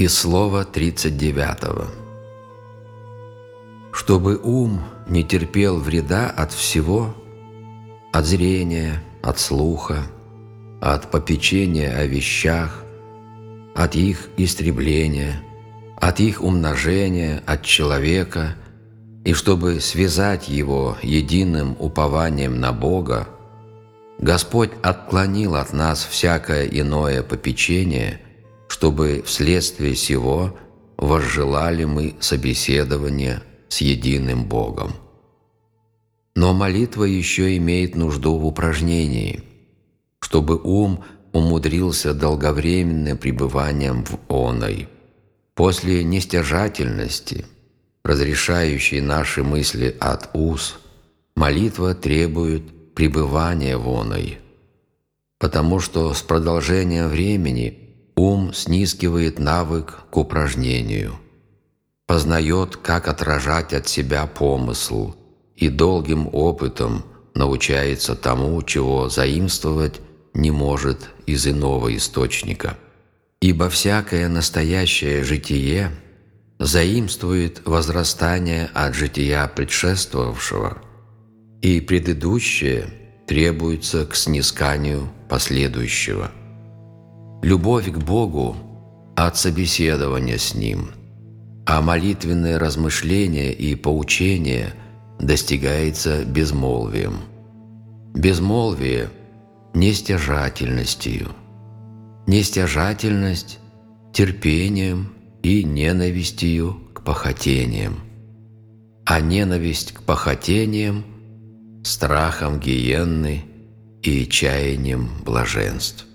И слово 39. Чтобы ум не терпел вреда от всего, от зрения, от слуха, от попечения о вещах, от их истребления, от их умножения, от человека, и чтобы связать его единым упованием на Бога, Господь отклонил от нас всякое иное попечение, чтобы вследствие сего возжелали мы собеседование с единым Богом. Но молитва еще имеет нужду в упражнении, чтобы ум умудрился долговременным пребыванием в оной. После нестяжательности, разрешающей наши мысли от уз, молитва требует пребывания в оной, потому что с продолжением времени ум снискивает навык к упражнению, познает, как отражать от себя помысл и долгим опытом научается тому, чего заимствовать не может из иного источника. Ибо всякое настоящее житие заимствует возрастание от жития предшествовавшего, и предыдущее требуется к снисканию последующего. Любовь к Богу от собеседования с Ним, а молитвенное размышление и поучение достигается безмолвием. Безмолвие – нестяжательностью, нестяжательность терпением и ненавистью к похотениям, а ненависть к похотениям – страхом гиенны и чаянием блаженств.